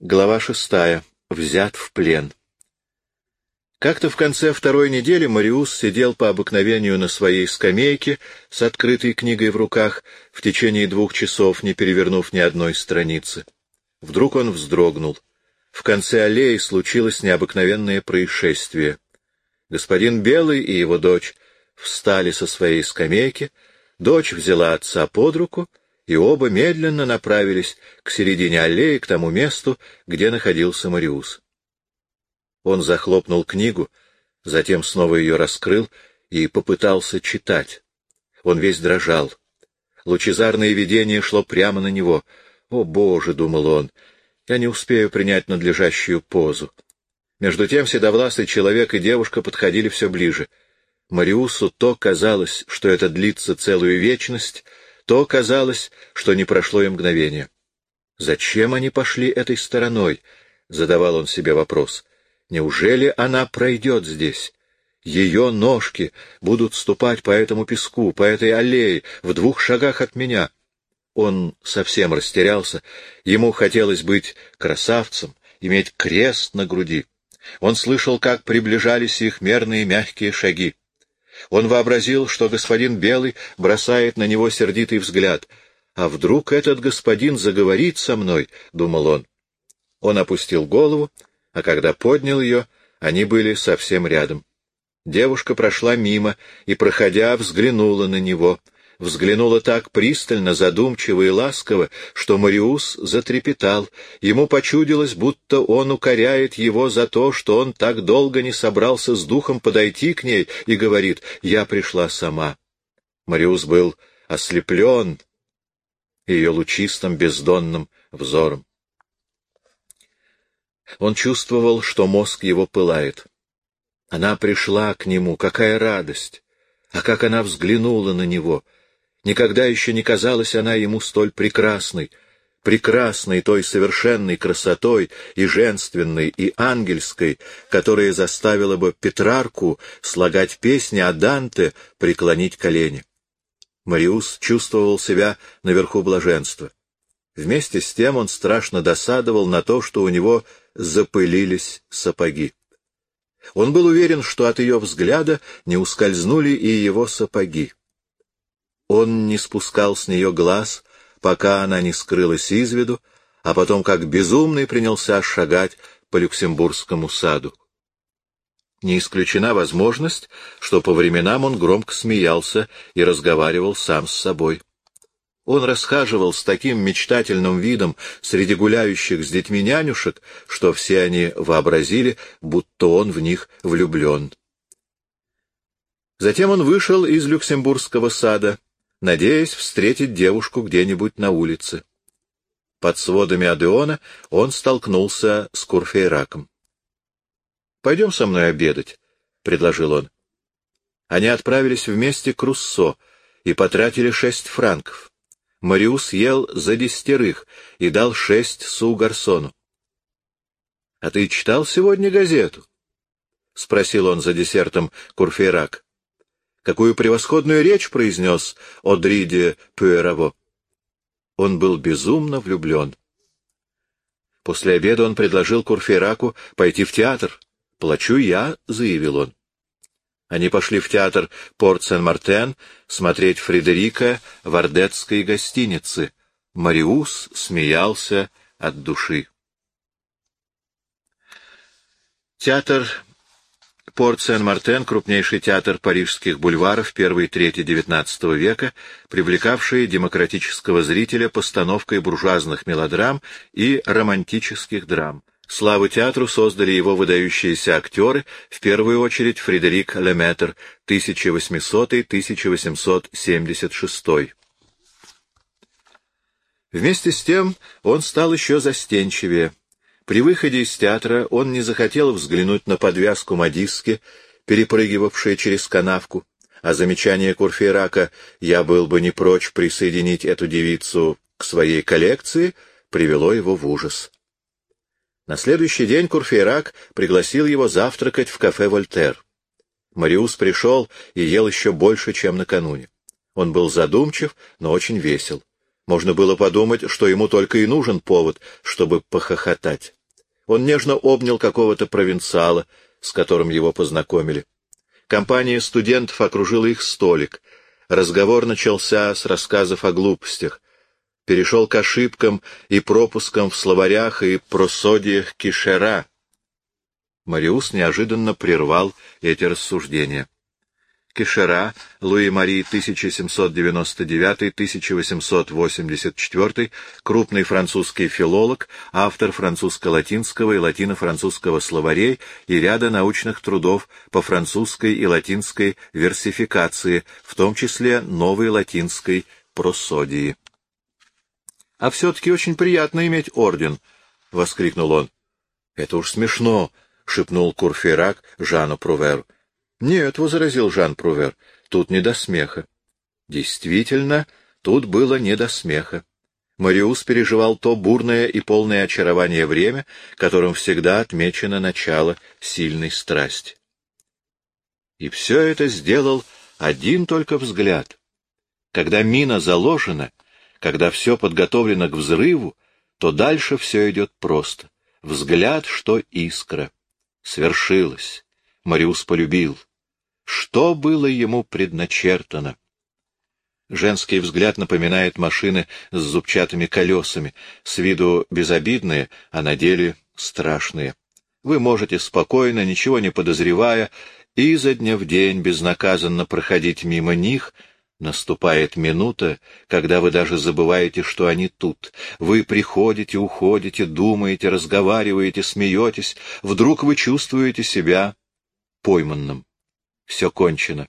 Глава шестая. Взят в плен. Как-то в конце второй недели Мариус сидел по обыкновению на своей скамейке с открытой книгой в руках в течение двух часов, не перевернув ни одной страницы. Вдруг он вздрогнул. В конце аллеи случилось необыкновенное происшествие. Господин Белый и его дочь встали со своей скамейки, дочь взяла отца под руку — и оба медленно направились к середине аллеи, к тому месту, где находился Мариус. Он захлопнул книгу, затем снова ее раскрыл и попытался читать. Он весь дрожал. Лучезарное видение шло прямо на него. «О, Боже!» — думал он. «Я не успею принять надлежащую позу». Между тем седовласый человек и девушка подходили все ближе. Мариусу то казалось, что это длится целую вечность, то казалось, что не прошло и мгновение. «Зачем они пошли этой стороной?» — задавал он себе вопрос. «Неужели она пройдет здесь?» Ее ножки будут ступать по этому песку, по этой аллее, в двух шагах от меня. Он совсем растерялся. Ему хотелось быть красавцем, иметь крест на груди. Он слышал, как приближались их мерные мягкие шаги. Он вообразил, что господин Белый бросает на него сердитый взгляд. «А вдруг этот господин заговорит со мной?» — думал он. Он опустил голову, а когда поднял ее, они были совсем рядом. Девушка прошла мимо и, проходя, взглянула на него — взглянула так пристально, задумчиво и ласково, что Мариус затрепетал. Ему почудилось, будто он укоряет его за то, что он так долго не собрался с духом подойти к ней и говорит «Я пришла сама». Мариус был ослеплен ее лучистым бездонным взором. Он чувствовал, что мозг его пылает. Она пришла к нему, какая радость! А как она взглянула на него! Никогда еще не казалась она ему столь прекрасной, прекрасной той совершенной красотой и женственной, и ангельской, которая заставила бы Петрарку слагать песни, а Данте преклонить колени. Мариус чувствовал себя наверху блаженства. Вместе с тем он страшно досадовал на то, что у него запылились сапоги. Он был уверен, что от ее взгляда не ускользнули и его сапоги. Он не спускал с нее глаз, пока она не скрылась из виду, а потом как безумный принялся шагать по Люксембургскому саду. Не исключена возможность, что по временам он громко смеялся и разговаривал сам с собой. Он расхаживал с таким мечтательным видом среди гуляющих с детьми нянюшек, что все они вообразили, будто он в них влюблен. Затем он вышел из Люксембургского сада надеясь встретить девушку где-нибудь на улице. Под сводами Адеона он столкнулся с Курфейраком. — Пойдем со мной обедать, — предложил он. Они отправились вместе к Руссо и потратили шесть франков. Мариус ел за десятерых и дал шесть су гарсону. — А ты читал сегодня газету? — спросил он за десертом Курфейрак. Какую превосходную речь произнес Одриде Пуэраво. Он был безумно влюблен. После обеда он предложил Курфераку пойти в театр. «Плачу я», — заявил он. Они пошли в театр Порт-Сен-Мартен смотреть Фредерика в ордетской гостинице. Мариус смеялся от души. Театр Порт Сен-Мартен — крупнейший театр парижских бульваров первой трети XIX века, привлекавший демократического зрителя постановкой буржуазных мелодрам и романтических драм. Славу театру создали его выдающиеся актеры, в первую очередь Фредерик Леметр, 1800-1876. Вместе с тем он стал еще застенчивее. При выходе из театра он не захотел взглянуть на подвязку модистки, перепрыгивавшей через канавку, а замечание Курфейрака «я был бы не прочь присоединить эту девицу к своей коллекции» привело его в ужас. На следующий день Курфейрак пригласил его завтракать в кафе «Вольтер». Мариус пришел и ел еще больше, чем накануне. Он был задумчив, но очень весел. Можно было подумать, что ему только и нужен повод, чтобы похохотать. Он нежно обнял какого-то провинциала, с которым его познакомили. Компания студентов окружила их столик. Разговор начался с рассказов о глупостях. Перешел к ошибкам и пропускам в словарях и просодиях Кишера. Мариус неожиданно прервал эти рассуждения. Кишера, Луи-Мари, 1799-1884, крупный французский филолог, автор французско-латинского и латино-французского словарей и ряда научных трудов по французской и латинской версификации, в том числе новой латинской просодии. — А все-таки очень приятно иметь орден! — воскликнул он. — Это уж смешно! — шепнул Курфейрак Жану Пруверу. Нет, — возразил Жан Прувер, — тут не до смеха. Действительно, тут было не до смеха. Мариус переживал то бурное и полное очарование время, которым всегда отмечено начало сильной страсти. И все это сделал один только взгляд. Когда мина заложена, когда все подготовлено к взрыву, то дальше все идет просто. Взгляд, что искра. Свершилось. Мариус полюбил. Что было ему предначертано? Женский взгляд напоминает машины с зубчатыми колесами, с виду безобидные, а на деле страшные. Вы можете спокойно, ничего не подозревая, изо дня в день безнаказанно проходить мимо них, Наступает минута, когда вы даже забываете, что они тут. Вы приходите, уходите, думаете, разговариваете, смеетесь. Вдруг вы чувствуете себя пойманным. Все кончено.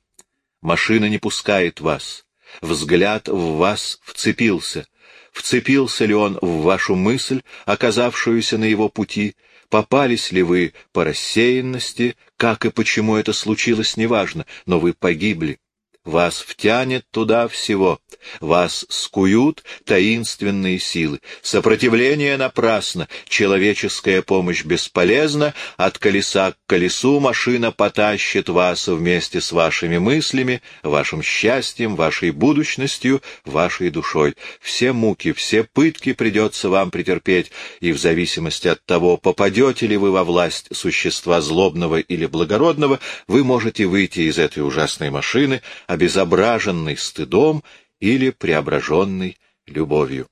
Машина не пускает вас. Взгляд в вас вцепился. Вцепился ли он в вашу мысль, оказавшуюся на его пути? Попались ли вы по рассеянности? Как и почему это случилось, неважно, но вы погибли. Вас втянет туда всего, вас скуют таинственные силы. Сопротивление напрасно, человеческая помощь бесполезна, от колеса к колесу машина потащит вас вместе с вашими мыслями, вашим счастьем, вашей будущностью, вашей душой. Все муки, все пытки придется вам претерпеть, и в зависимости от того, попадете ли вы во власть существа злобного или благородного, вы можете выйти из этой ужасной машины, обезображенный стыдом или преображенный любовью.